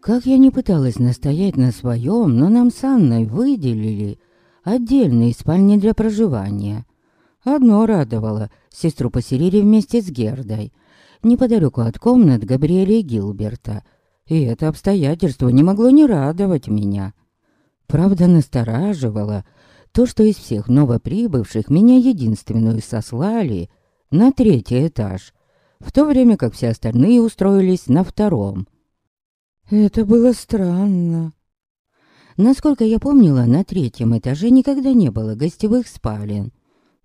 Как я не пыталась настоять на своем, но нам с Анной выделили отдельные спальни для проживания. Одно радовало, сестру поселили вместе с Гердой, неподалеку от комнат Габриэля и Гилберта. И это обстоятельство не могло не радовать меня. Правда, настораживало то, что из всех новоприбывших меня единственную сослали на третий этаж, в то время как все остальные устроились на втором. Это было странно. Насколько я помнила, на третьем этаже никогда не было гостевых спален.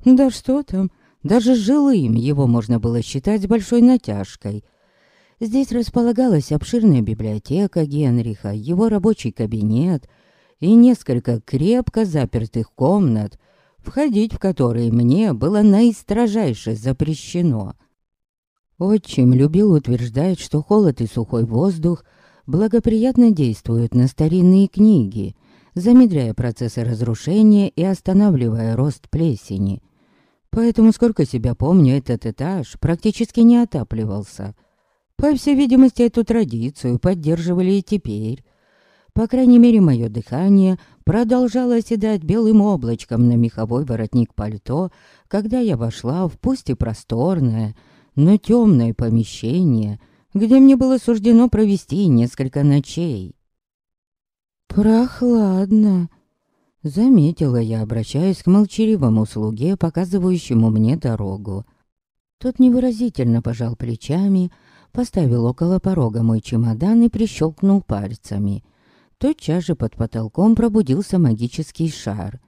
Да что там, даже жилым его можно было считать с большой натяжкой. Здесь располагалась обширная библиотека Генриха, его рабочий кабинет и несколько крепко запертых комнат, входить в которые мне было наистрожайше запрещено. Отчим любил утверждать, что холод и сухой воздух благоприятно действуют на старинные книги, замедляя процессы разрушения и останавливая рост плесени. Поэтому, сколько себя помню, этот этаж практически не отапливался. По всей видимости, эту традицию поддерживали и теперь. По крайней мере, мое дыхание продолжало оседать белым облачком на меховой воротник пальто, когда я вошла в пусть и просторное, но темное помещение, где мне было суждено провести несколько ночей. «Прохладно», Заметила я, обращаясь к молчаливому слуге, показывающему мне дорогу. Тот невыразительно пожал плечами, поставил около порога мой чемодан и прищелкнул пальцами. Тотчас же под потолком пробудился магический шар.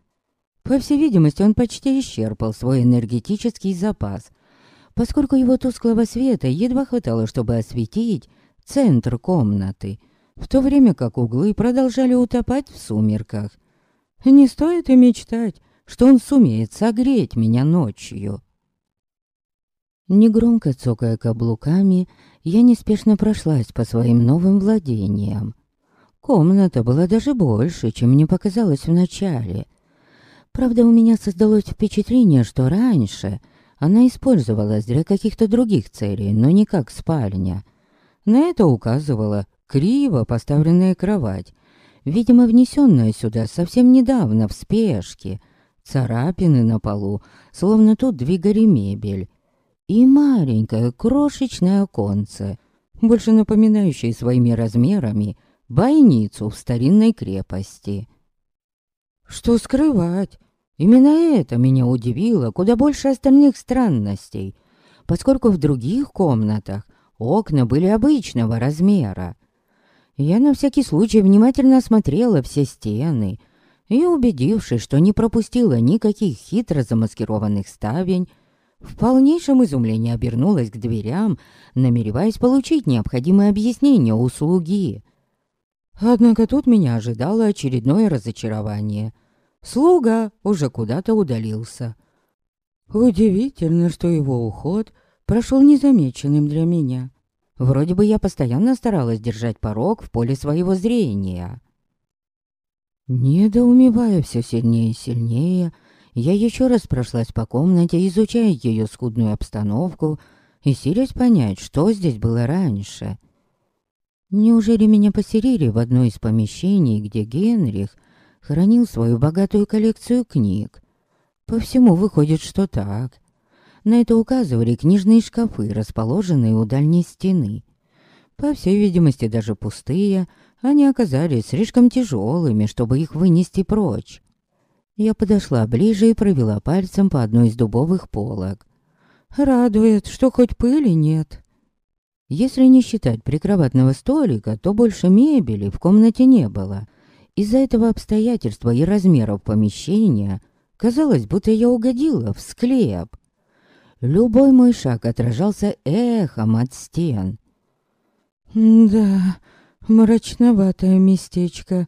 По всей видимости, он почти исчерпал свой энергетический запас, поскольку его тусклого света едва хватало, чтобы осветить центр комнаты, в то время как углы продолжали утопать в сумерках — не стоит и мечтать, что он сумеет согреть меня ночью. Негромко цокая каблуками, я неспешно прошлась по своим новым владениям. Комната была даже больше, чем мне показалось вначале. Правда, у меня создалось впечатление, что раньше она использовалась для каких-то других целей, но не как спальня. На это указывала криво поставленная кровать, видимо, внесенная сюда совсем недавно в спешке. Царапины на полу, словно тут двигали мебель. И маленькое крошечное оконце, больше напоминающее своими размерами бойницу в старинной крепости. Что скрывать? Именно это меня удивило куда больше остальных странностей, поскольку в других комнатах окна были обычного размера. Я на всякий случай внимательно осмотрела все стены и, убедившись, что не пропустила никаких хитро замаскированных ставень, в полнейшем изумлении обернулась к дверям, намереваясь получить необходимое объяснение у слуги. Однако тут меня ожидало очередное разочарование. Слуга уже куда-то удалился. Удивительно, что его уход прошел незамеченным для меня. Вроде бы я постоянно старалась держать порог в поле своего зрения. Недоумевая все сильнее и сильнее, я еще раз прошлась по комнате, изучая ее скудную обстановку и силясь понять, что здесь было раньше. Неужели меня поселили в одно из помещений, где Генрих хранил свою богатую коллекцию книг? По всему выходит, что так. На это указывали книжные шкафы, расположенные у дальней стены. По всей видимости, даже пустые, они оказались слишком тяжелыми, чтобы их вынести прочь. Я подошла ближе и провела пальцем по одной из дубовых полок. Радует, что хоть пыли нет. Если не считать прикроватного столика, то больше мебели в комнате не было. Из-за этого обстоятельства и размеров помещения казалось, будто я угодила в склеп. Любой мой шаг отражался эхом от стен. Да, мрачноватое местечко.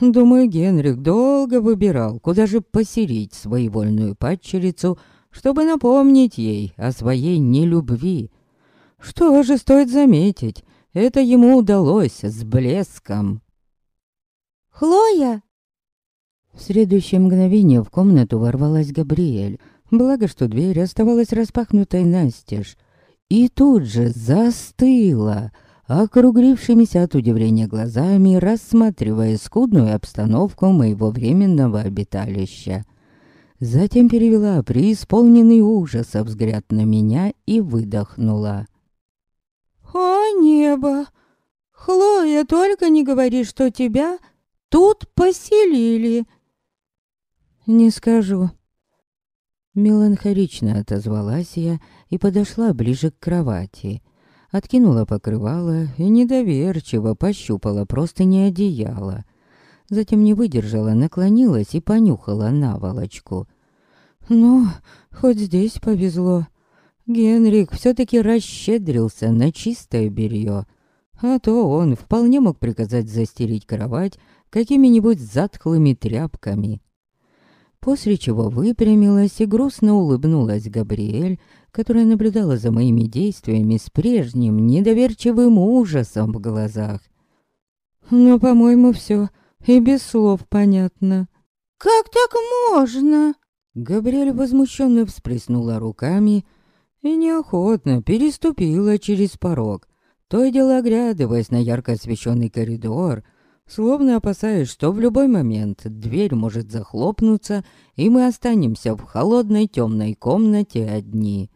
Думаю, Генрих долго выбирал, куда же поселить своевольную падчерицу, чтобы напомнить ей о своей нелюбви. Что же стоит заметить, это ему удалось с блеском. «Хлоя!» В следующее мгновение в комнату ворвалась Габриэль, Благо, что дверь оставалась распахнутой настежь. И тут же застыла, округлившимися от удивления глазами, рассматривая скудную обстановку моего временного обиталища. Затем перевела преисполненный ужаса взгляд на меня и выдохнула. «О, небо! Хлоя, только не говори, что тебя тут поселили!» «Не скажу». Меланхолично отозвалась я и подошла ближе к кровати. Откинула покрывало и недоверчиво пощупала просто не одеяло. Затем не выдержала, наклонилась и понюхала наволочку. «Ну, хоть здесь повезло. Генрик все-таки расщедрился на чистое белье. А то он вполне мог приказать застелить кровать какими-нибудь затхлыми тряпками. После чего выпрямилась и грустно улыбнулась Габриэль, которая наблюдала за моими действиями с прежним недоверчивым ужасом в глазах. «Но, по-моему, все и без слов понятно». «Как так можно?» Габриэль возмущенно всплеснула руками и неохотно переступила через порог, то и дело оглядываясь на ярко освещенный коридор, словно опасаясь, что в любой момент дверь может захлопнуться, и мы останемся в холодной темной комнате одни.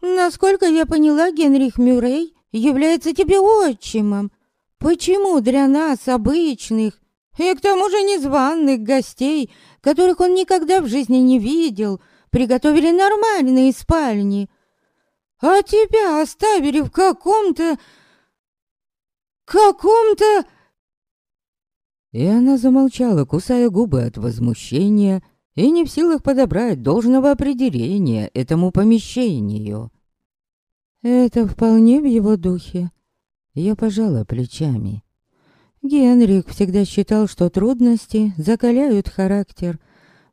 «Насколько я поняла, Генрих Мюррей является тебе отчимом. Почему для нас, обычных, и к тому же незваных гостей, которых он никогда в жизни не видел, приготовили нормальные спальни. А тебя оставили в каком-то... каком-то... И она замолчала, кусая губы от возмущения и не в силах подобрать должного определения этому помещению. Это вполне в его духе. Я пожала плечами. Генрих всегда считал, что трудности закаляют характер,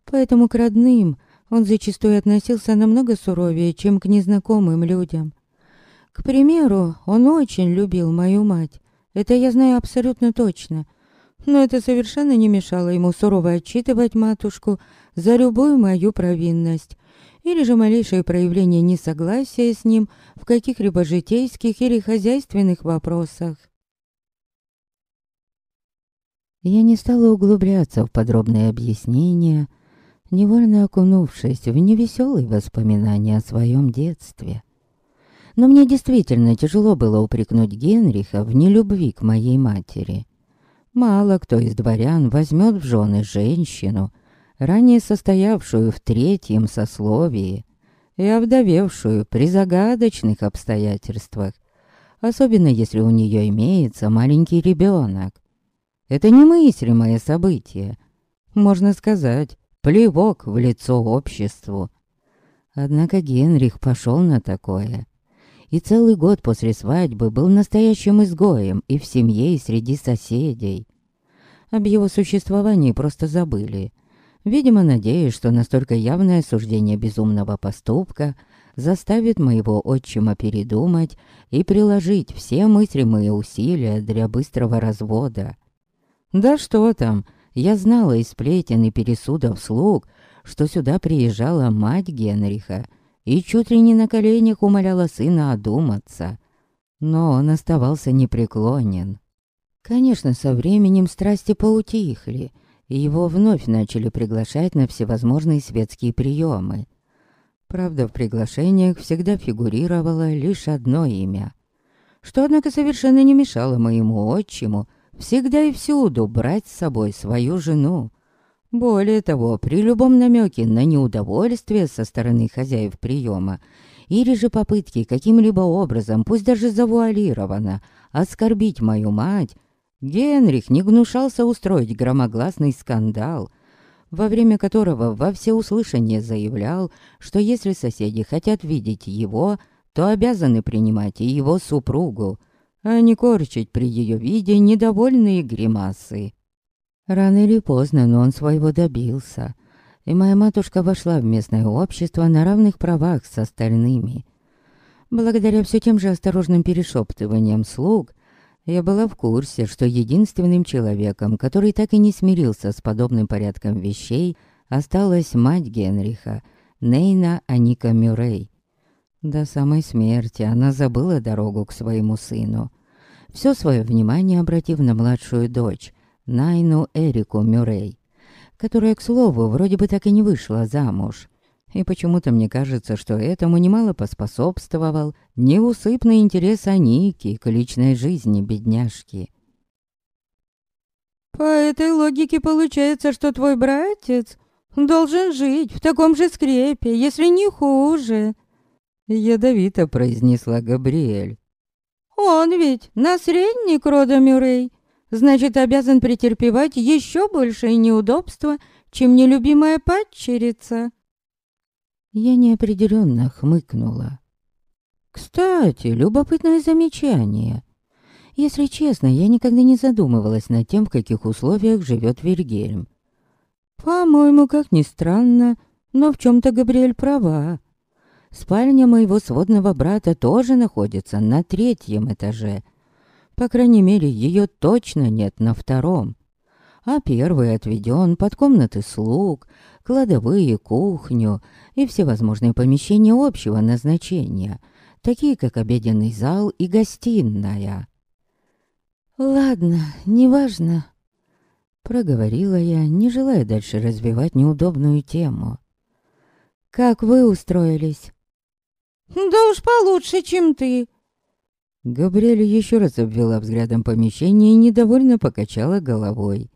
поэтому к родным он зачастую относился намного суровее, чем к незнакомым людям. К примеру, он очень любил мою мать, это я знаю абсолютно точно, но это совершенно не мешало ему сурово отчитывать матушку за любую мою провинность или же малейшее проявление несогласия с ним в каких-либо житейских или хозяйственных вопросах. Я не стала углубляться в подробные объяснения, невольно окунувшись в невеселые воспоминания о своем детстве. Но мне действительно тяжело было упрекнуть Генриха в нелюбви к моей матери. Мало кто из дворян возьмет в жены женщину, ранее состоявшую в третьем сословии и овдовевшую при загадочных обстоятельствах, особенно если у нее имеется маленький ребенок. Это немыслимое событие. Можно сказать, плевок в лицо обществу. Однако Генрих пошел на такое. И целый год после свадьбы был настоящим изгоем и в семье, и среди соседей. Об его существовании просто забыли. Видимо, надеясь, что настолько явное осуждение безумного поступка заставит моего отчима передумать и приложить все мыслимые усилия для быстрого развода. Да что там, я знала из сплетен и пересудов слуг, что сюда приезжала мать Генриха и чуть ли не на коленях умоляла сына одуматься. Но он оставался непреклонен. Конечно, со временем страсти поутихли, и его вновь начали приглашать на всевозможные светские приемы. Правда, в приглашениях всегда фигурировало лишь одно имя, что, однако, совершенно не мешало моему отчиму всегда и всюду брать с собой свою жену. Более того, при любом намеке на неудовольствие со стороны хозяев приема или же попытки каким-либо образом, пусть даже завуалированно, оскорбить мою мать, Генрих не гнушался устроить громогласный скандал, во время которого во всеуслышание заявлял, что если соседи хотят видеть его, то обязаны принимать и его супругу – а не корчить при ее виде недовольные гримасы. Рано или поздно, но он своего добился, и моя матушка вошла в местное общество на равных правах с остальными. Благодаря все тем же осторожным перешептываниям слуг, я была в курсе, что единственным человеком, который так и не смирился с подобным порядком вещей, осталась мать Генриха, Нейна Аника Мюррей. До самой смерти она забыла дорогу к своему сыну. все свое внимание обратив на младшую дочь, Найну Эрику Мюррей, которая, к слову, вроде бы так и не вышла замуж. И почему-то мне кажется, что этому немало поспособствовал неусыпный интерес Аники к личной жизни бедняжки. «По этой логике получается, что твой братец должен жить в таком же скрепе, если не хуже», — ядовито произнесла Габриэль. «Он ведь наследник рода Мюррей, значит, обязан претерпевать еще большее неудобства, чем нелюбимая падчерица». Я неопределенно хмыкнула. Кстати, любопытное замечание. Если честно, я никогда не задумывалась над тем, в каких условиях живет Вильгельм. По-моему, как ни странно, но в чем-то Габриэль права. Спальня моего сводного брата тоже находится на третьем этаже. По крайней мере, ее точно нет на втором. А первый отведен под комнаты слуг, кладовые, кухню и всевозможные помещения общего назначения, такие как обеденный зал и гостиная. «Ладно, неважно», — проговорила я, не желая дальше развивать неудобную тему. «Как вы устроились?» «Да уж получше, чем ты», Габриэль еще раз обвела взглядом помещение и недовольно покачала головой.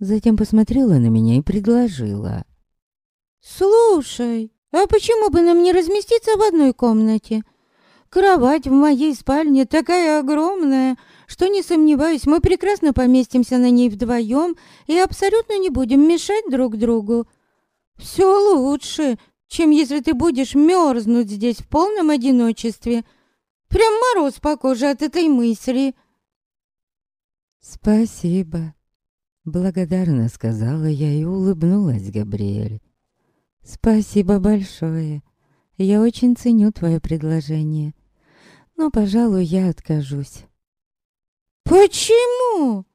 Затем посмотрела на меня и предложила. «Слушай, а почему бы нам не разместиться в одной комнате? Кровать в моей спальне такая огромная, что, не сомневаюсь, мы прекрасно поместимся на ней вдвоем и абсолютно не будем мешать друг другу. Все лучше, чем если ты будешь мерзнуть здесь в полном одиночестве. Прям мороз по коже от этой мысли». «Спасибо», Благодарно сказала я и улыбнулась Габриэль. Спасибо большое. Я очень ценю твое предложение. Но, пожалуй, я откажусь. Почему?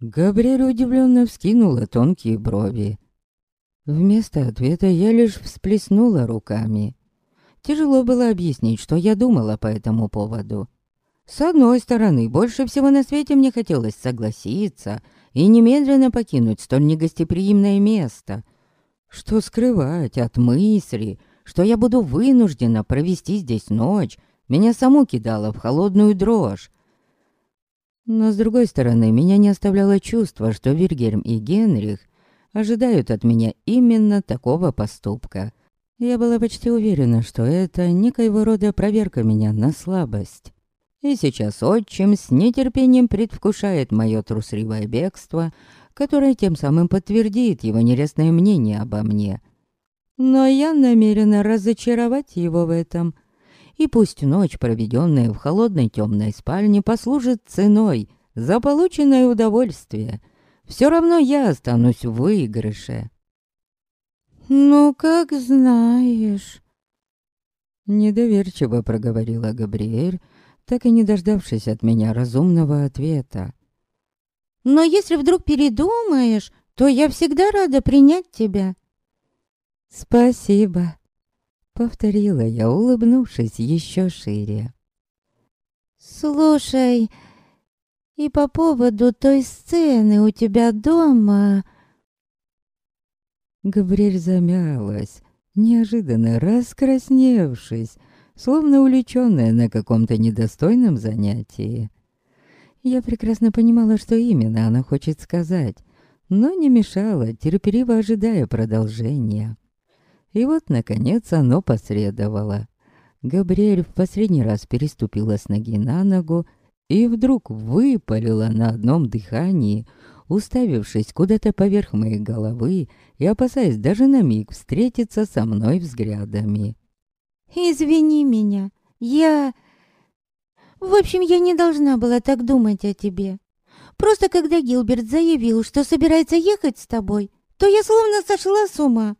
Габриэль удивленно вскинула тонкие брови. Вместо ответа я лишь всплеснула руками. Тяжело было объяснить, что я думала по этому поводу. С одной стороны, больше всего на свете мне хотелось согласиться — и немедленно покинуть столь негостеприимное место. Что скрывать от мысли, что я буду вынуждена провести здесь ночь, меня саму кидало в холодную дрожь. Но, с другой стороны, меня не оставляло чувство, что Вильгельм и Генрих ожидают от меня именно такого поступка. Я была почти уверена, что это некоего рода проверка меня на слабость. И сейчас отчим с нетерпением предвкушает мое трусливое бегство, которое тем самым подтвердит его нерестное мнение обо мне. Но я намерена разочаровать его в этом. И пусть ночь, проведенная в холодной темной спальне, послужит ценой за полученное удовольствие. Все равно я останусь в выигрыше. «Ну, как знаешь», — недоверчиво проговорила Габриэль, так и не дождавшись от меня разумного ответа. «Но если вдруг передумаешь, то я всегда рада принять тебя». «Спасибо», — повторила я, улыбнувшись еще шире. «Слушай, и по поводу той сцены у тебя дома...» Габриэль замялась, неожиданно раскрасневшись, словно увлечённая на каком-то недостойном занятии. Я прекрасно понимала, что именно она хочет сказать, но не мешала, терпеливо ожидая продолжения. И вот, наконец, оно посредовало. Габриэль в последний раз переступила с ноги на ногу и вдруг выпалила на одном дыхании, уставившись куда-то поверх моей головы и опасаясь даже на миг встретиться со мной взглядами. «Извини меня, я...» «В общем, я не должна была так думать о тебе. Просто когда Гилберт заявил, что собирается ехать с тобой, то я словно сошла с ума.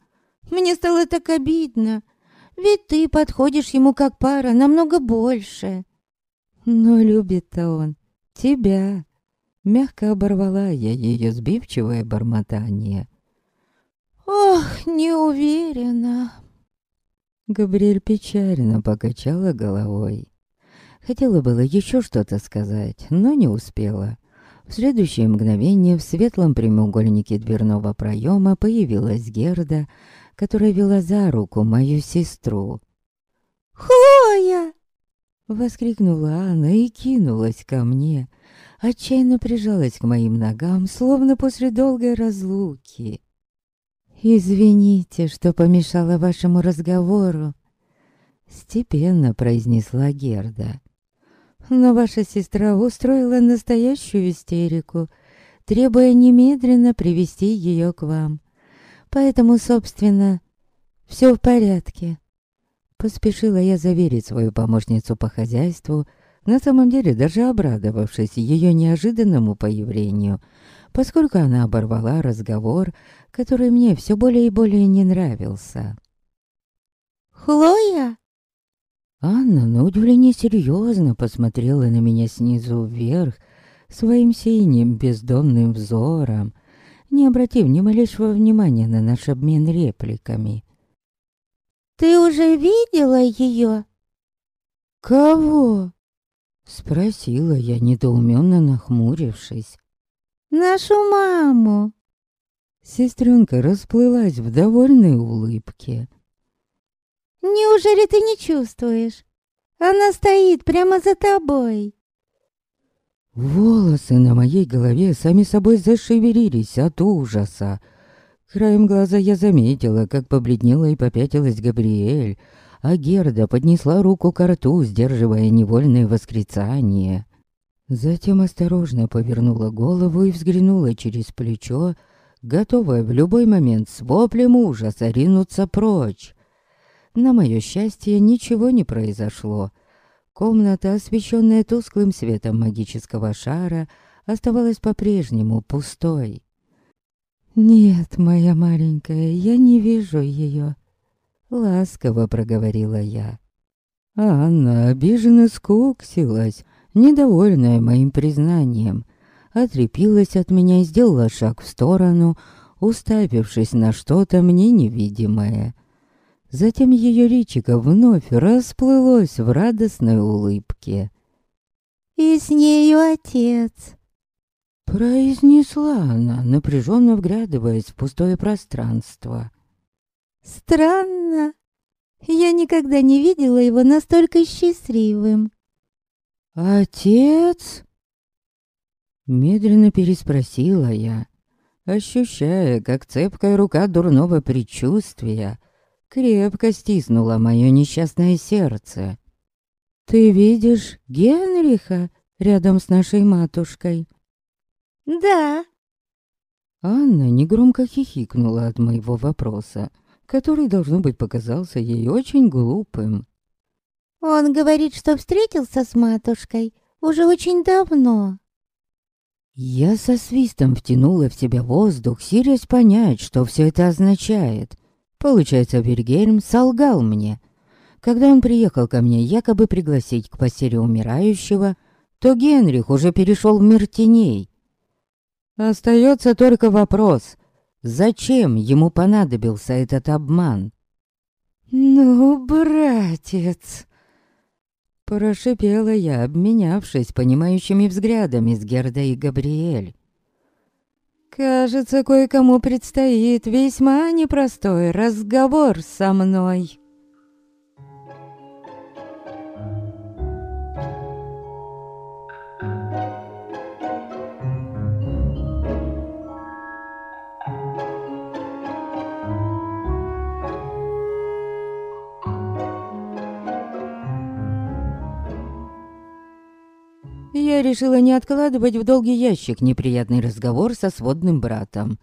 Мне стало так обидно, ведь ты подходишь ему как пара намного больше». «Но любит-то он тебя». Мягко оборвала я ее сбивчивое бормотание. «Ох, не уверена». Габриэль печально покачала головой. Хотела было еще что-то сказать, но не успела. В следующее мгновение в светлом прямоугольнике дверного проема появилась Герда, которая вела за руку мою сестру. «Хлоя!» Воскликнула она и кинулась ко мне, отчаянно прижалась к моим ногам, словно после долгой разлуки. «Извините, что помешала вашему разговору», — степенно произнесла Герда. «Но ваша сестра устроила настоящую истерику, требуя немедленно привести ее к вам. Поэтому, собственно, все в порядке». Поспешила я заверить свою помощницу по хозяйству, на самом деле даже обрадовавшись ее неожиданному появлению, поскольку она оборвала разговор, который мне все более и более не нравился. «Хлоя?» Анна, на удивление, серьезно посмотрела на меня снизу вверх своим синим бездонным взором, не обратив ни малейшего внимания на наш обмен репликами. «Ты уже видела ее?» «Кого?» Спросила я, недоуменно нахмурившись. «Нашу маму!» Сестренка расплылась в довольной улыбке. «Неужели ты не чувствуешь? Она стоит прямо за тобой!» Волосы на моей голове сами собой зашевелились от ужаса. Краем глаза я заметила, как побледнела и попятилась Габриэль, а Герда поднесла руку к рту, сдерживая невольные восклицания. Затем осторожно повернула голову и взглянула через плечо, готовая в любой момент с воплем ужаса ринуться прочь. На мое счастье, ничего не произошло. Комната, освещенная тусклым светом магического шара, оставалась по-прежнему пустой. «Нет, моя маленькая, я не вижу ее», — ласково проговорила я. Анна обиженно скуксилась, недовольная моим признанием, отрепилась от меня и сделала шаг в сторону, уставившись на что-то мне невидимое. Затем ее личико вновь расплылось в радостной улыбке. «И с нею отец», Произнесла она, напряженно вглядываясь в пустое пространство. «Странно. Я никогда не видела его настолько счастливым». «Отец?» Медленно переспросила я, ощущая, как цепкая рука дурного предчувствия крепко стиснула мое несчастное сердце. «Ты видишь Генриха рядом с нашей матушкой?» «Да». Анна негромко хихикнула от моего вопроса, который, должно быть, показался ей очень глупым. «Он говорит, что встретился с матушкой уже очень давно». Я со свистом втянула в себя воздух, силясь понять, что все это означает. Получается, Вильгельм солгал мне. Когда он приехал ко мне якобы пригласить к постели умирающего, то Генрих уже перешел в мир теней. Остается только вопрос, зачем ему понадобился этот обман? «Ну, братец!» Прошипела я, обменявшись понимающими взглядами с Гердой и Габриэль. «Кажется, кое-кому предстоит весьма непростой разговор со мной». Я решила не откладывать в долгий ящик неприятный разговор со сводным братом.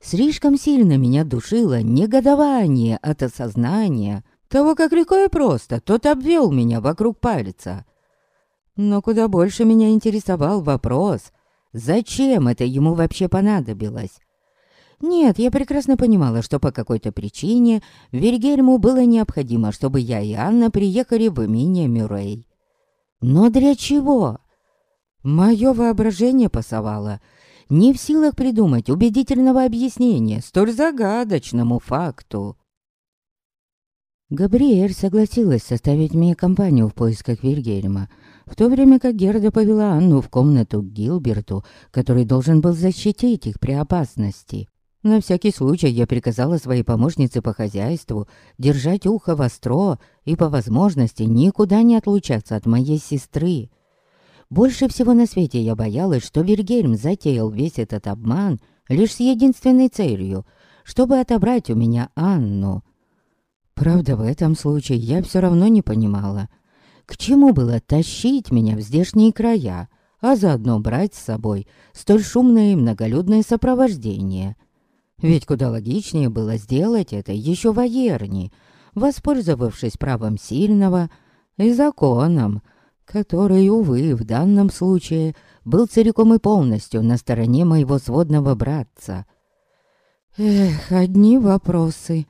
Слишком сильно меня душило негодование от осознания того, как легко и просто тот обвел меня вокруг пальца. Но куда больше меня интересовал вопрос, зачем это ему вообще понадобилось. Нет, я прекрасно понимала, что по какой-то причине Вильгельму было необходимо, чтобы я и Анна приехали в имение Мюррей. Но для чего? Мое воображение пасовало, не в силах придумать убедительного объяснения столь загадочному факту. Габриэль согласилась составить мне компанию в поисках Вильгельма, в то время как Герда повела Анну в комнату к Гилберту, который должен был защитить их при опасности. На всякий случай я приказала своей помощнице по хозяйству держать ухо востро и по возможности никуда не отлучаться от моей сестры. Больше всего на свете я боялась, что Вильгельм затеял весь этот обман лишь с единственной целью, чтобы отобрать у меня Анну. Правда, в этом случае я все равно не понимала, к чему было тащить меня в здешние края, а заодно брать с собой столь шумное и многолюдное сопровождение. Ведь куда логичнее было сделать это еще в Аерне, воспользовавшись правом сильного и законом, который, увы, в данном случае был целиком и полностью на стороне моего сводного братца. Эх, одни вопросы.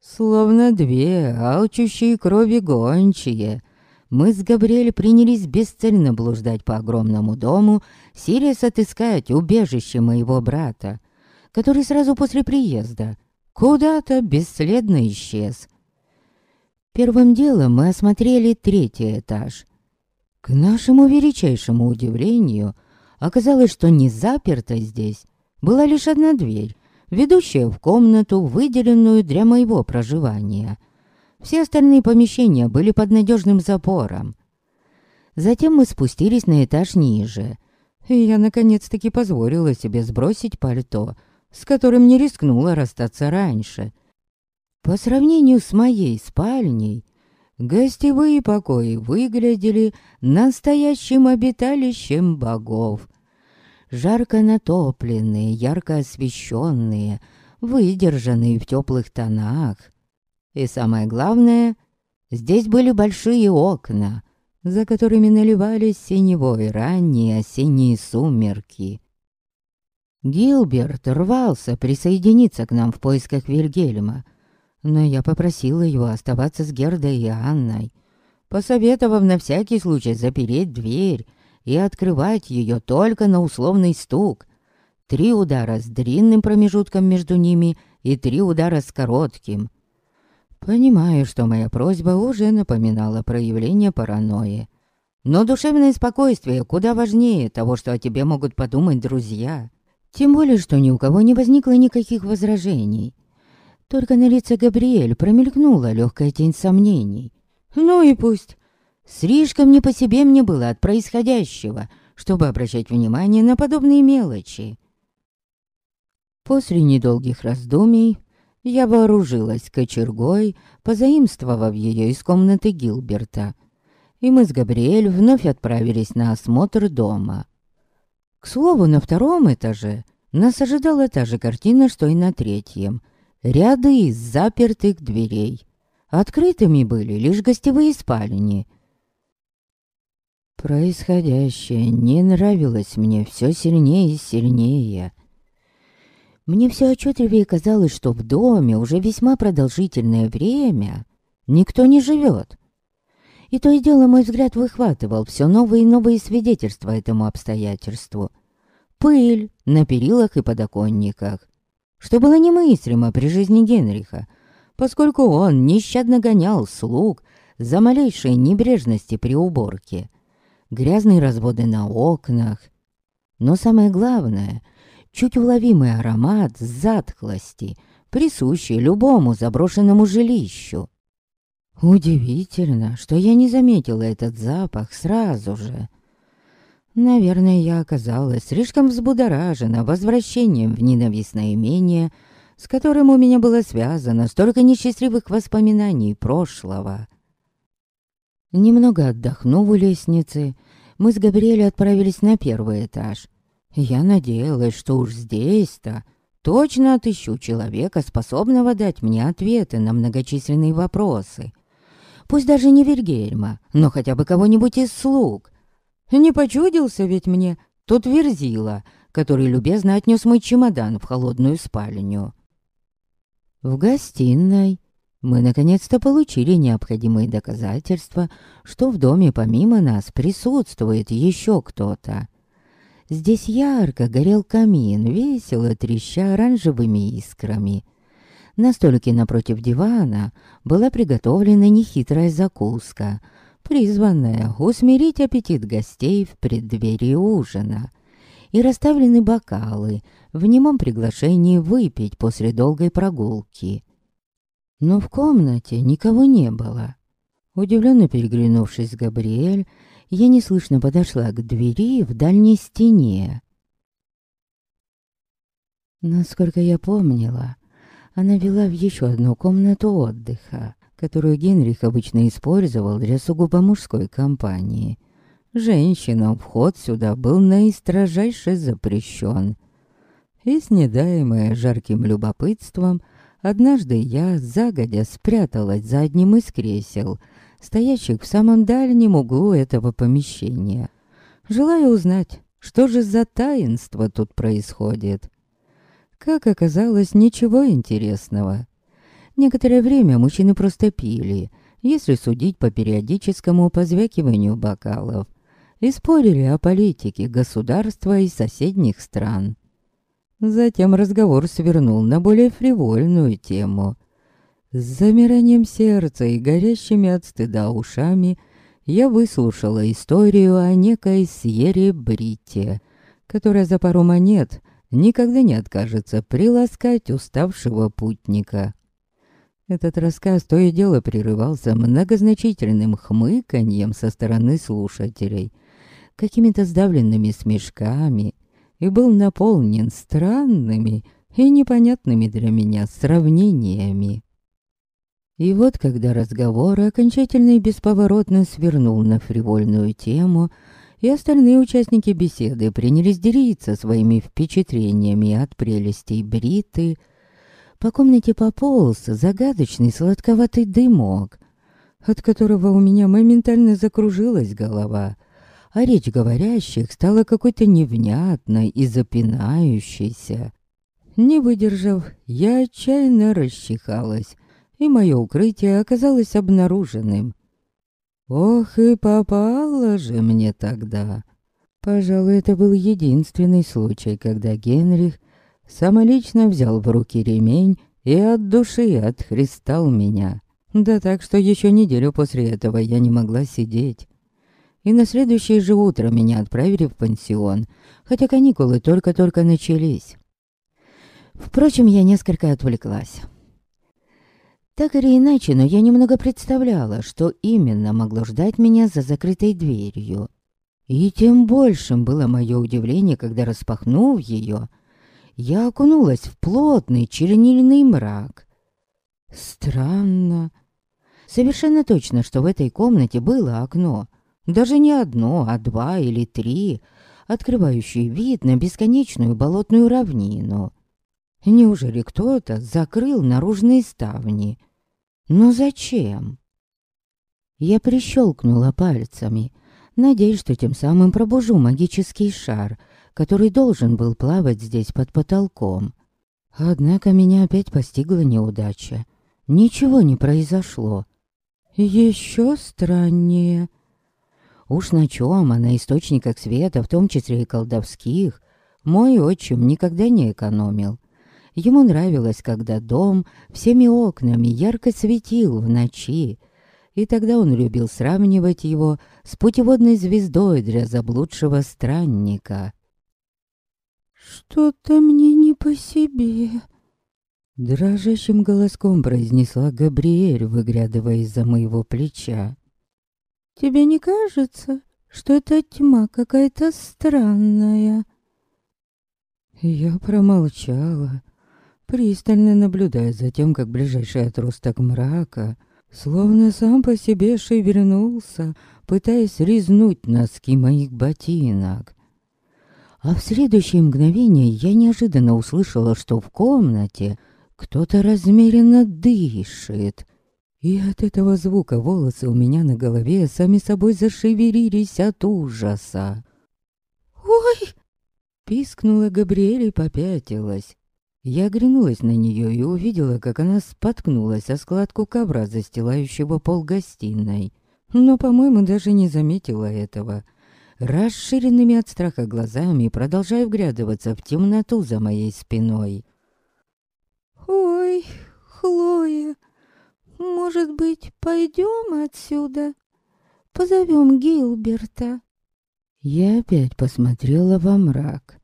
Словно две алчущие крови гончие, мы с Габриэль принялись бесцельно блуждать по огромному дому, силясь отыскать убежище моего брата, который сразу после приезда куда-то бесследно исчез. Первым делом мы осмотрели третий этаж. К нашему величайшему удивлению, оказалось, что не заперта здесь была лишь одна дверь, ведущая в комнату, выделенную для моего проживания. Все остальные помещения были под надежным запором. Затем мы спустились на этаж ниже, и я наконец-таки позволила себе сбросить пальто, с которым не рискнула расстаться раньше. По сравнению с моей спальней, гостевые покои выглядели настоящим обиталищем богов — жарко натопленные, ярко освещенные, выдержанные в теплых тонах. И самое главное, здесь были большие окна, за которыми наливались синевой ранние осенние сумерки. Гилберт рвался присоединиться к нам в поисках Вильгельма, но я попросила его оставаться с Гердой и Анной, посоветовав на всякий случай запереть дверь и открывать ее только на условный стук. Три удара с длинным промежутком между ними и три удара с коротким. Понимаю, что моя просьба уже напоминала проявление паранойи. Но душевное спокойствие куда важнее того, что о тебе могут подумать друзья. Тем более, что ни у кого не возникло никаких возражений. Только на лице Габриэль промелькнула легкая тень сомнений. Ну и пусть. Слишком не по себе мне было от происходящего, чтобы обращать внимание на подобные мелочи. После недолгих раздумий я вооружилась кочергой, позаимствовав ее из комнаты Гилберта, и мы с Габриэль вновь отправились на осмотр дома. К слову, на втором этаже нас ожидала та же картина, что и на третьем. Ряды из запертых дверей. Открытыми были лишь гостевые спальни — Происходящее не нравилось мне все сильнее и сильнее. Мне все отчетливее казалось, что в доме уже весьма продолжительное время никто не живет. И то и дело мой взгляд выхватывал все новые и новые свидетельства этому обстоятельству. Пыль на перилах и подоконниках, что было немыслимо при жизни Генриха, поскольку он нещадно гонял слуг за малейшие небрежности при уборке грязные разводы на окнах. Но самое главное, чуть уловимый аромат затхлости, присущий любому заброшенному жилищу. Удивительно, что я не заметила этот запах сразу же. Наверное, я оказалась слишком взбудоражена возвращением в ненавистное имение, с которым у меня было связано столько несчастливых воспоминаний прошлого. Немного отдохнув у лестницы, мы с Габриэлем отправились на первый этаж. Я надеялась, что уж здесь-то точно отыщу человека, способного дать мне ответы на многочисленные вопросы. Пусть даже не Вильгельма, но хотя бы кого-нибудь из слуг. Не почудился ведь мне тот Верзила, который любезно отнес мой чемодан в холодную спальню. В гостиной мы наконец-то получили необходимые доказательства, что в доме помимо нас присутствует еще кто-то. Здесь ярко горел камин, весело треща оранжевыми искрами. На столике напротив дивана была приготовлена нехитрая закуска, призванная усмирить аппетит гостей в преддверии ужина, и расставлены бокалы в немом приглашении выпить после долгой прогулки. Но в комнате никого не было. Удивленно переглянувшись с Габриэль, я неслышно подошла к двери в дальней стене. Насколько я помнила, она вела в еще одну комнату отдыха, которую Генрих обычно использовал для сугубо мужской компании. Женщинам вход сюда был наистрожайше запрещен. И снедаемая жарким любопытством, однажды я загодя спряталась за одним из кресел, стоящих в самом дальнем углу этого помещения, желая узнать, что же за таинство тут происходит. Как оказалось, ничего интересного. Некоторое время мужчины просто пили, если судить по периодическому позвякиванию бокалов, и спорили о политике государства и соседних стран. Затем разговор свернул на более фривольную тему. С замиранием сердца и горящими от стыда ушами я выслушала историю о некой Сьере Брите, которая за пару монет никогда не откажется приласкать уставшего путника. Этот рассказ то и дело прерывался многозначительным хмыканьем со стороны слушателей, какими-то сдавленными смешками и был наполнен странными и непонятными для меня сравнениями. И вот, когда разговор окончательно и бесповоротно свернул на фривольную тему, и остальные участники беседы принялись делиться своими впечатлениями от прелестей Бриты. По комнате пополз загадочный сладковатый дымок, от которого у меня моментально закружилась голова, а речь говорящих стала какой-то невнятной и запинающейся. Не выдержав, я отчаянно расчихалась, и мое укрытие оказалось обнаруженным. Ох и попало же мне тогда. Пожалуй, это был единственный случай, когда Генрих самолично взял в руки ремень и от души отхристал меня. Да так, что еще неделю после этого я не могла сидеть. И на следующее же утро меня отправили в пансион, хотя каникулы только-только начались. Впрочем, я несколько отвлеклась. Так или иначе, но я немного представляла, что именно могло ждать меня за закрытой дверью. И тем большим было мое удивление, когда, распахнув ее, я окунулась в плотный чернильный мрак. Странно. Совершенно точно, что в этой комнате было окно. Даже не одно, а два или три, открывающие вид на бесконечную болотную равнину. Неужели кто-то закрыл наружные ставни? Но зачем? Я прищелкнула пальцами, надеясь, что тем самым пробужу магический шар, который должен был плавать здесь под потолком. Однако меня опять постигла неудача. Ничего не произошло. Еще страннее. Уж на чем, а на источниках света, в том числе и колдовских, мой отчим никогда не экономил. Ему нравилось, когда дом всеми окнами ярко светил в ночи, и тогда он любил сравнивать его с путеводной звездой для заблудшего странника. «Что-то мне не по себе», — дрожащим голоском произнесла Габриэль, выглядывая из-за моего плеча. «Тебе не кажется, что эта тьма какая-то странная?» Я промолчала, пристально наблюдая за тем, как ближайший отросток мрака, словно сам по себе шевельнулся, пытаясь резнуть носки моих ботинок. А в следующее мгновение я неожиданно услышала, что в комнате кто-то размеренно дышит. И от этого звука волосы у меня на голове сами собой зашевелились от ужаса. «Ой!» Пискнула Габриэль и попятилась. Я оглянулась на нее и увидела, как она споткнулась о складку ковра, застилающего пол гостиной. Но, по-моему, даже не заметила этого. Расширенными от страха глазами продолжаю вглядываться в темноту за моей спиной. «Ой, Хлоя, может быть, пойдем отсюда? Позовем Гилберта. Я опять посмотрела во мрак.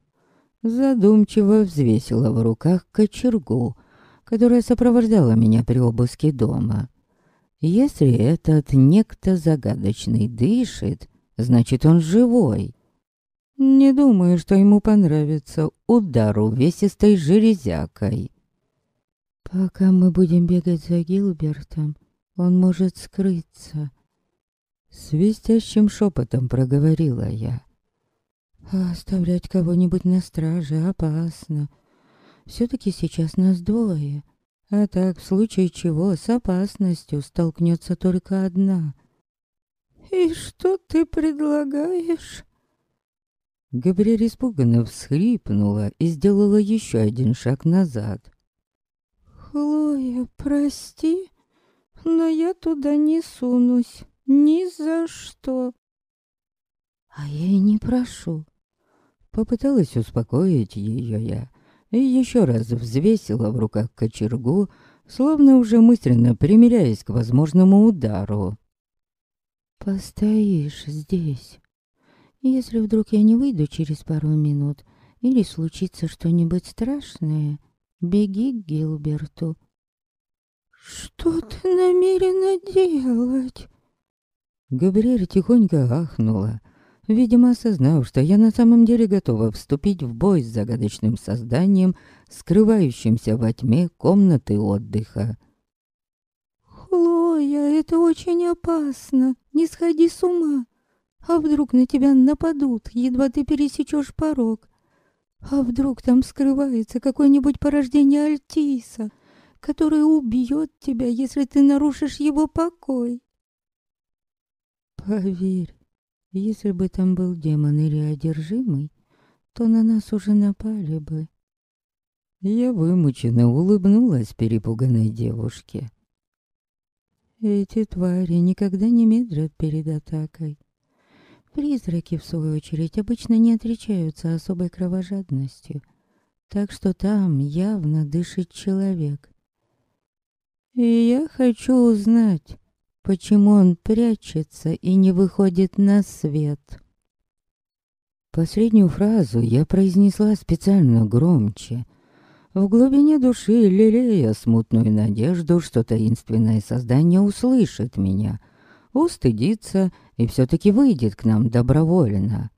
Задумчиво взвесила в руках кочергу, которая сопровождала меня при обыске дома. Если этот некто загадочный дышит, значит он живой. Не думаю, что ему понравится удар увесистой железякой. Пока мы будем бегать за Гилбертом, он может скрыться. Свистящим шепотом проговорила я. А оставлять кого-нибудь на страже опасно. Все-таки сейчас нас двое. А так, в случае чего, с опасностью столкнется только одна. «И что ты предлагаешь?» Габриэль испуганно всхрипнула и сделала еще один шаг назад. «Хлоя, прости, но я туда не сунусь. Ни за что. А я и не прошу. Попыталась успокоить ее я и еще раз взвесила в руках кочергу, словно уже мысленно примиряясь к возможному удару. «Постоишь здесь. Если вдруг я не выйду через пару минут или случится что-нибудь страшное, беги к Гилберту». «Что ты намерена делать?» Габриэль тихонько ахнула, видимо, осознав, что я на самом деле готова вступить в бой с загадочным созданием, скрывающимся во тьме комнаты отдыха. «Хлоя, это очень опасно, не сходи с ума. А вдруг на тебя нападут, едва ты пересечешь порог? А вдруг там скрывается какое-нибудь порождение Альтиса, которое убьет тебя, если ты нарушишь его покой?» Поверь, если бы там был демон или одержимый, то на нас уже напали бы. Я вымученно улыбнулась перепуганной девушке. Эти твари никогда не медлят перед атакой. Призраки, в свою очередь, обычно не отличаются особой кровожадностью, так что там явно дышит человек. И я хочу узнать, Почему он прячется и не выходит на свет? Последнюю фразу я произнесла специально громче. В глубине души лелея смутную надежду, что таинственное создание услышит меня, устыдится и все-таки выйдет к нам добровольно.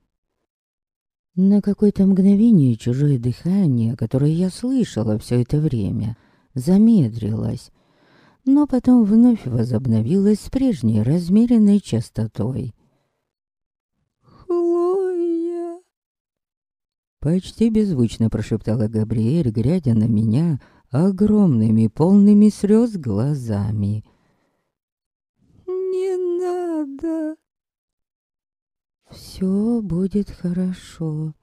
На какое-то мгновение чужое дыхание, которое я слышала все это время, замедлилось, но потом вновь возобновилась с прежней размеренной частотой. «Хлоя!» Почти беззвучно прошептала Габриэль, глядя на меня огромными, полными слез глазами. «Не надо!» «Все будет хорошо»,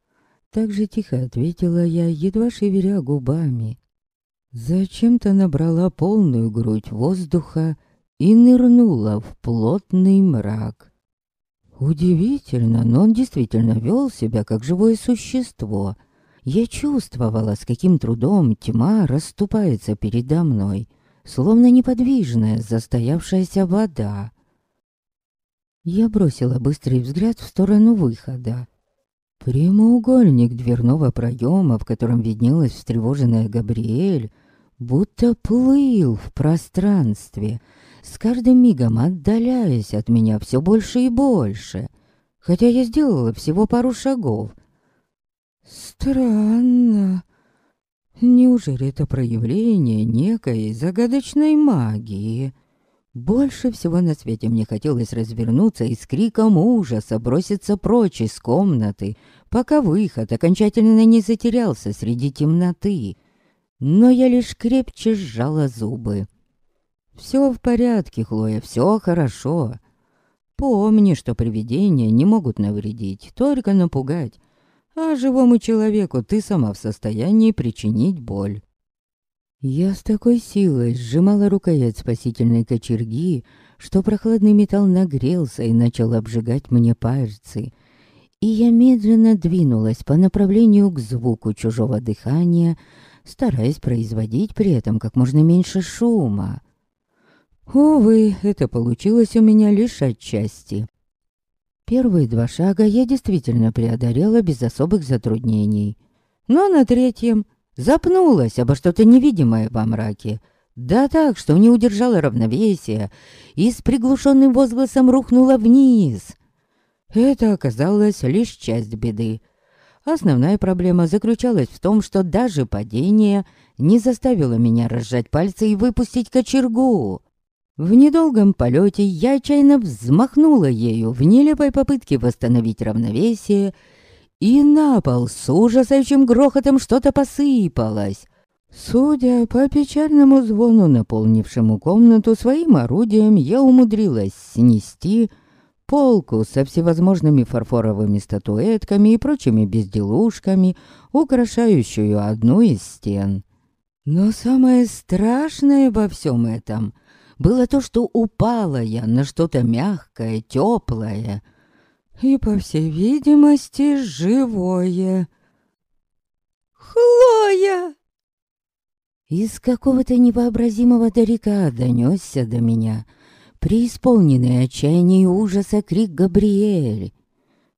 — так же тихо ответила я, едва шевеля губами. Зачем-то набрала полную грудь воздуха и нырнула в плотный мрак. Удивительно, но он действительно вел себя как живое существо. Я чувствовала, с каким трудом тьма расступается передо мной, словно неподвижная застоявшаяся вода. Я бросила быстрый взгляд в сторону выхода. Прямоугольник дверного проема, в котором виднелась встревоженная Габриэль, будто плыл в пространстве, с каждым мигом отдаляясь от меня все больше и больше, хотя я сделала всего пару шагов. Странно. Неужели это проявление некой загадочной магии? Больше всего на свете мне хотелось развернуться и с криком ужаса броситься прочь из комнаты, пока выход окончательно не затерялся среди темноты но я лишь крепче сжала зубы. «Все в порядке, Хлоя, все хорошо. Помни, что привидения не могут навредить, только напугать, а живому человеку ты сама в состоянии причинить боль». Я с такой силой сжимала рукоять спасительной кочерги, что прохладный металл нагрелся и начал обжигать мне пальцы. И я медленно двинулась по направлению к звуку чужого дыхания, стараясь производить при этом как можно меньше шума. Увы, это получилось у меня лишь отчасти. Первые два шага я действительно преодолела без особых затруднений. Но на третьем запнулась обо что-то невидимое во мраке. Да так, что не удержала равновесия и с приглушенным возгласом рухнула вниз. Это оказалось лишь часть беды. Основная проблема заключалась в том, что даже падение не заставило меня разжать пальцы и выпустить кочергу. В недолгом полете я отчаянно взмахнула ею в нелепой попытке восстановить равновесие, и на пол с ужасающим грохотом что-то посыпалось. Судя по печальному звону, наполнившему комнату своим орудием, я умудрилась снести полку со всевозможными фарфоровыми статуэтками и прочими безделушками, украшающую одну из стен. Но самое страшное во всем этом было то, что упала я на что-то мягкое, теплое и, по всей видимости, живое. «Хлоя!» Из какого-то невообразимого далека донесся до меня — преисполненный отчаяния и ужаса крик Габриэль.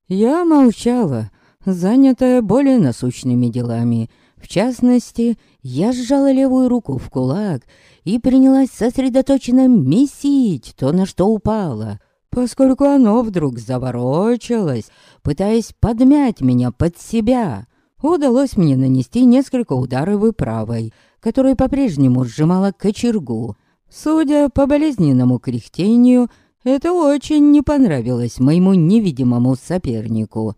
Я молчала, занятая более насущными делами. В частности, я сжала левую руку в кулак и принялась сосредоточенно месить то, на что упало, поскольку оно вдруг заворочилось, пытаясь подмять меня под себя. Удалось мне нанести несколько ударов и правой, которая по-прежнему сжимала кочергу, Судя по болезненному кряхтению, это очень не понравилось моему невидимому сопернику.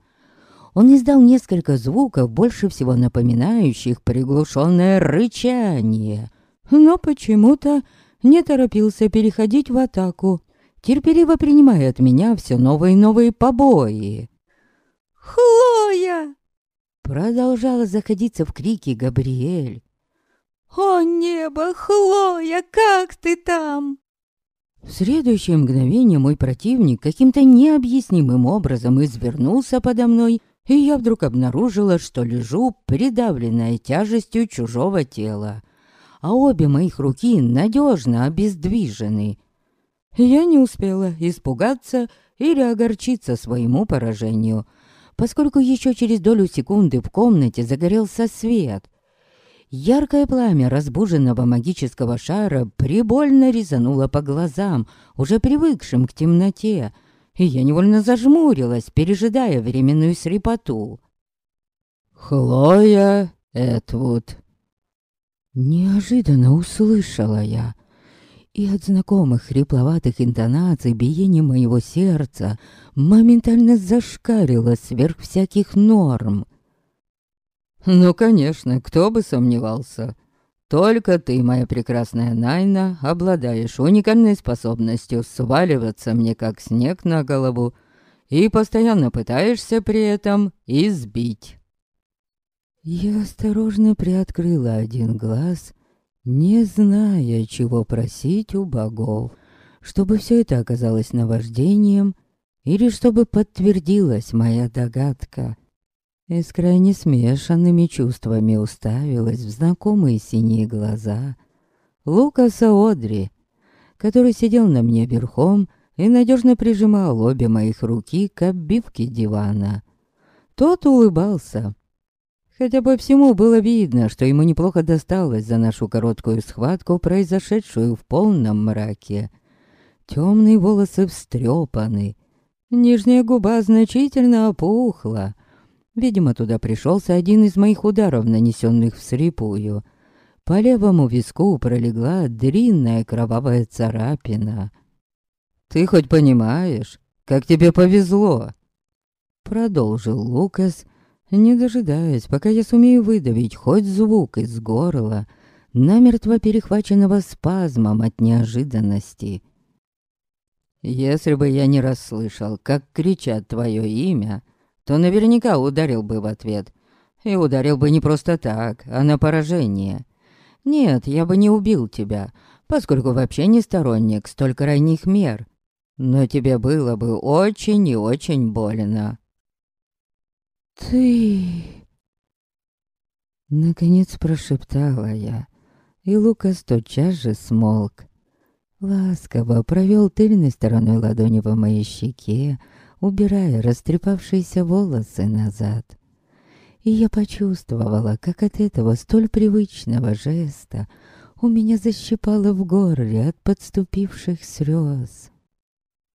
Он издал несколько звуков, больше всего напоминающих приглушенное рычание, но почему-то не торопился переходить в атаку, терпеливо принимая от меня все новые и новые побои. «Хлоя!» Продолжала заходиться в крики Габриэль. «О небо, Хлоя, как ты там?» В следующее мгновение мой противник каким-то необъяснимым образом извернулся подо мной, и я вдруг обнаружила, что лежу, придавленная тяжестью чужого тела, а обе моих руки надежно обездвижены. Я не успела испугаться или огорчиться своему поражению, поскольку еще через долю секунды в комнате загорелся свет — Яркое пламя разбуженного магического шара прибольно резануло по глазам, уже привыкшим к темноте, и я невольно зажмурилась, пережидая временную срепоту. «Хлоя Этвуд!» Неожиданно услышала я, и от знакомых хрипловатых интонаций биение моего сердца моментально зашкарило сверх всяких норм — ну, конечно, кто бы сомневался. Только ты, моя прекрасная Найна, обладаешь уникальной способностью сваливаться мне как снег на голову и постоянно пытаешься при этом избить. Я осторожно приоткрыла один глаз, не зная, чего просить у богов, чтобы все это оказалось наваждением или чтобы подтвердилась моя догадка — и с крайне смешанными чувствами уставилась в знакомые синие глаза Лукаса Одри, который сидел на мне верхом и надежно прижимал обе моих руки к оббивке дивана. Тот улыбался. Хотя по всему было видно, что ему неплохо досталось за нашу короткую схватку, произошедшую в полном мраке. Темные волосы встрепаны, нижняя губа значительно опухла, Видимо, туда пришелся один из моих ударов, нанесенных вслепую. По левому виску пролегла длинная кровавая царапина. «Ты хоть понимаешь, как тебе повезло?» Продолжил Лукас, не дожидаясь, пока я сумею выдавить хоть звук из горла, намертво перехваченного спазмом от неожиданности. «Если бы я не расслышал, как кричат твое имя, то наверняка ударил бы в ответ. И ударил бы не просто так, а на поражение. Нет, я бы не убил тебя, поскольку вообще не сторонник столь крайних мер. Но тебе было бы очень и очень больно. Ты... Наконец прошептала я, и Лукас тотчас же смолк. Ласково провел тыльной стороной ладони по моей щеке, убирая растрепавшиеся волосы назад. И я почувствовала, как от этого столь привычного жеста у меня защипало в горле от подступивших слез.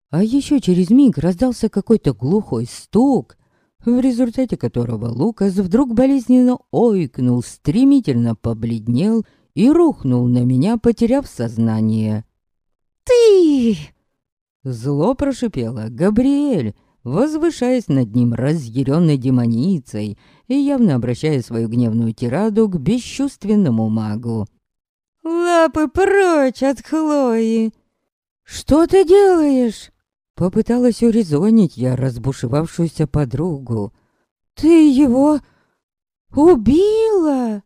А еще через миг раздался какой-то глухой стук, в результате которого Лукас вдруг болезненно ойкнул, стремительно побледнел и рухнул на меня, потеряв сознание. «Ты!» Зло прошипело Габриэль, возвышаясь над ним разъяренной демоницей и явно обращая свою гневную тираду к бесчувственному магу. «Лапы прочь от Хлои!» «Что ты делаешь?» Попыталась урезонить я разбушевавшуюся подругу. «Ты его убила?»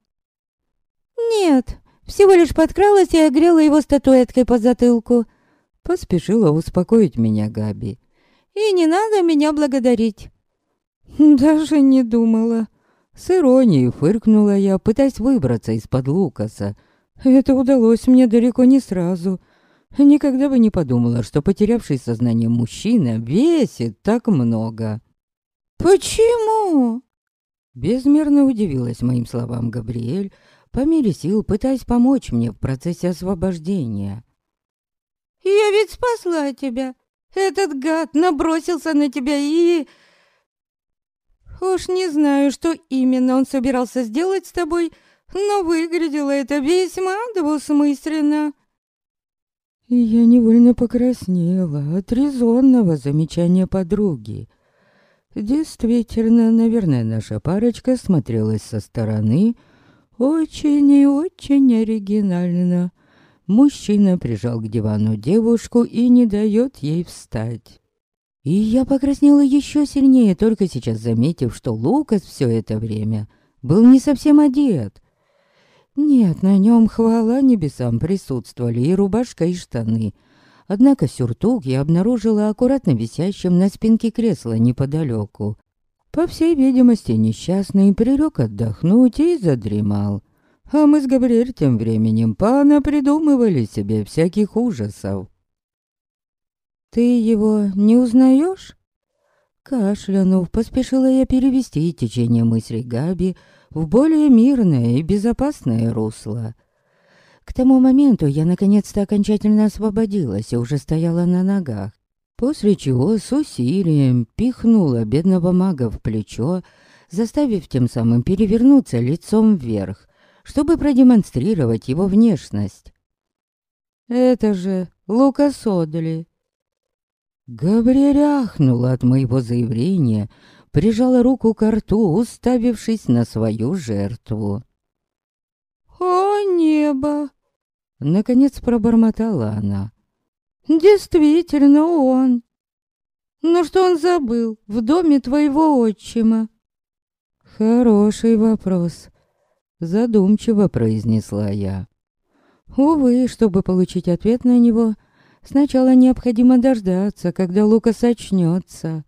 «Нет, всего лишь подкралась и огрела его статуэткой по затылку», Поспешила успокоить меня Габи. «И не надо меня благодарить». «Даже не думала». С иронией фыркнула я, пытаясь выбраться из-под Лукаса. Это удалось мне далеко не сразу. Никогда бы не подумала, что потерявший сознание мужчина весит так много. «Почему?» Безмерно удивилась моим словам Габриэль, по мере сил пытаясь помочь мне в процессе освобождения. «Я ведь спасла тебя. Этот гад набросился на тебя и...» «Уж не знаю, что именно он собирался сделать с тобой, но выглядело это весьма двусмысленно». Я невольно покраснела от резонного замечания подруги. Действительно, наверное, наша парочка смотрелась со стороны очень и очень оригинально. Мужчина прижал к дивану девушку и не дает ей встать. И я покраснела еще сильнее, только сейчас заметив, что Лукас все это время был не совсем одет. Нет, на нем хвала небесам присутствовали и рубашка, и штаны. Однако сюртук я обнаружила аккуратно висящим на спинке кресла неподалеку. По всей видимости, несчастный прилег отдохнуть и задремал. А мы с Габриэль тем временем пана придумывали себе всяких ужасов. «Ты его не узнаешь?» Кашлянув, поспешила я перевести течение мыслей Габи в более мирное и безопасное русло. К тому моменту я наконец-то окончательно освободилась и уже стояла на ногах, после чего с усилием пихнула бедного мага в плечо, заставив тем самым перевернуться лицом вверх, чтобы продемонстрировать его внешность. «Это же Лука Содли!» Габриэль ахнула от моего заявления, прижала руку к рту, уставившись на свою жертву. «О, небо!» Наконец пробормотала она. «Действительно он! Но что он забыл в доме твоего отчима?» «Хороший вопрос», — задумчиво произнесла я. «Увы, чтобы получить ответ на него, сначала необходимо дождаться, когда Лукас очнется».